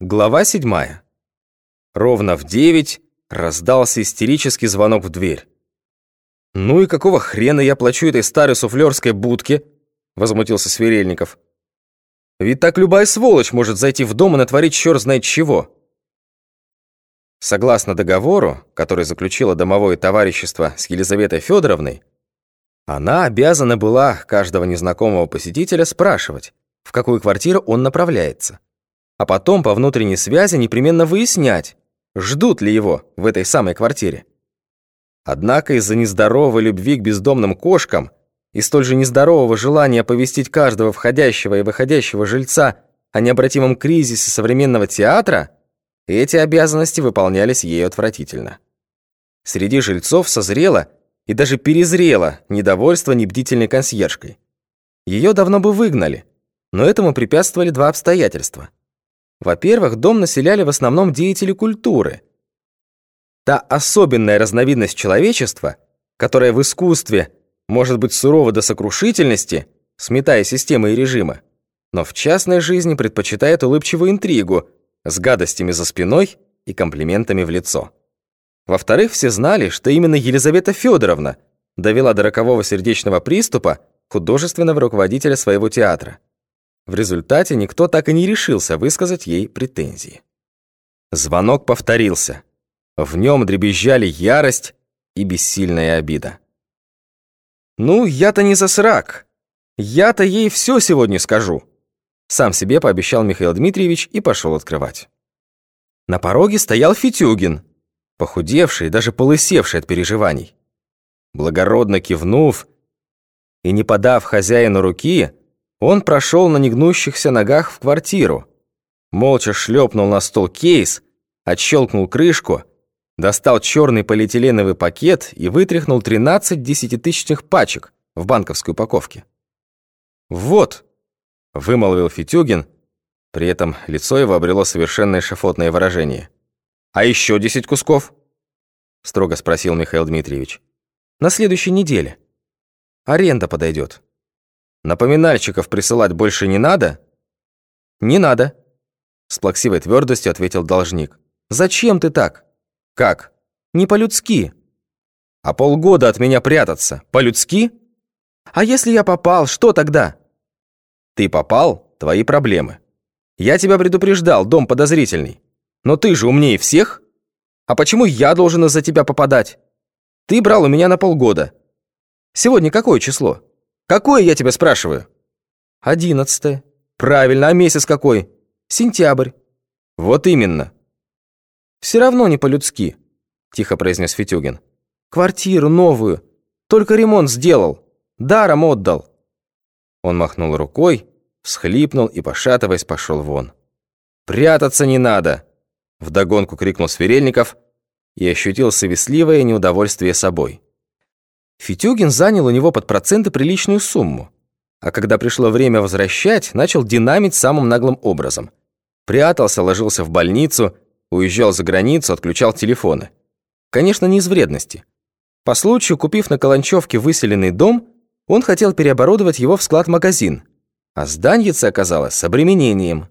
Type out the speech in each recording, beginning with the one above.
Глава седьмая. Ровно в девять раздался истерический звонок в дверь. «Ну и какого хрена я плачу этой старой суфлерской будке?» — возмутился Сверельников. «Ведь так любая сволочь может зайти в дом и натворить черт знает чего». Согласно договору, который заключило домовое товарищество с Елизаветой Федоровной, она обязана была каждого незнакомого посетителя спрашивать, в какую квартиру он направляется, а потом по внутренней связи непременно выяснять, ждут ли его в этой самой квартире. Однако из-за нездоровой любви к бездомным кошкам и столь же нездорового желания оповестить каждого входящего и выходящего жильца о необратимом кризисе современного театра, эти обязанности выполнялись ею отвратительно. Среди жильцов созрело и даже перезрело недовольство небдительной консьержкой. Ее давно бы выгнали, но этому препятствовали два обстоятельства. Во-первых, дом населяли в основном деятели культуры. Та особенная разновидность человечества, которая в искусстве может быть сурова до сокрушительности, сметая системы и режимы, но в частной жизни предпочитает улыбчивую интригу с гадостями за спиной и комплиментами в лицо. Во-вторых, все знали, что именно Елизавета Федоровна довела до рокового сердечного приступа художественного руководителя своего театра. В результате никто так и не решился высказать ей претензии. Звонок повторился. В нем дребезжали ярость и бессильная обида. «Ну, я-то не засрак. Я-то ей все сегодня скажу», сам себе пообещал Михаил Дмитриевич и пошел открывать. На пороге стоял Фитюгин, похудевший, даже полысевший от переживаний. Благородно кивнув и не подав хозяину руки, он прошел на негнущихся ногах в квартиру, молча шлепнул на стол кейс, отщелкнул крышку, достал черный полиэтиленовый пакет и вытряхнул 13 десятитысячных пачек в банковской упаковке. «Вот», — вымолвил Фитюгин, при этом лицо его обрело совершенно шафотное выражение. «А еще десять кусков?» — строго спросил Михаил Дмитриевич. «На следующей неделе. Аренда подойдет». «Напоминальщиков присылать больше не надо?» «Не надо», — с плаксивой твердостью ответил должник. «Зачем ты так?» «Как?» «Не по-людски». «А полгода от меня прятаться по-людски?» «А если я попал, что тогда?» «Ты попал? Твои проблемы. Я тебя предупреждал, дом подозрительный. Но ты же умнее всех. А почему я должен из-за тебя попадать? Ты брал у меня на полгода. Сегодня какое число? Какое, я тебя спрашиваю? Одиннадцатое. Правильно, а месяц какой? Сентябрь. Вот именно. Все равно не по-людски, тихо произнес Фитюгин. Квартиру новую. Только ремонт сделал. Даром отдал. Он махнул рукой, всхлипнул и, пошатываясь, пошел вон. «Прятаться не надо!» Вдогонку крикнул Сверельников и ощутил совестливое неудовольствие собой. Фитюгин занял у него под проценты приличную сумму, а когда пришло время возвращать, начал динамить самым наглым образом. Прятался, ложился в больницу, уезжал за границу, отключал телефоны. Конечно, не из вредности. По случаю, купив на Каланчевке выселенный дом, он хотел переоборудовать его в склад-магазин, а зданьице оказалось с обременением.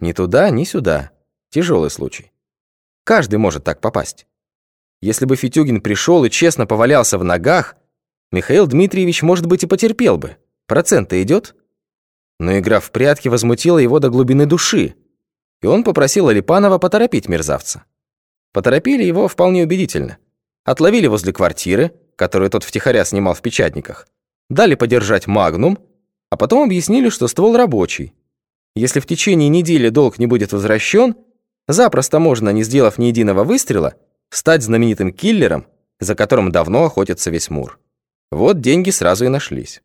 Ни туда, ни сюда. Тяжелый случай. Каждый может так попасть. Если бы Фитюгин пришел и честно повалялся в ногах, Михаил Дмитриевич, может быть, и потерпел бы. Процент-то идет. Но игра в прятки возмутила его до глубины души, и он попросил Алипанова поторопить мерзавца. Поторопили его вполне убедительно. Отловили возле квартиры, которую тот втихаря снимал в печатниках, дали подержать магнум, а потом объяснили, что ствол рабочий. Если в течение недели долг не будет возвращен, Запросто можно, не сделав ни единого выстрела, стать знаменитым киллером, за которым давно охотится весь Мур. Вот деньги сразу и нашлись.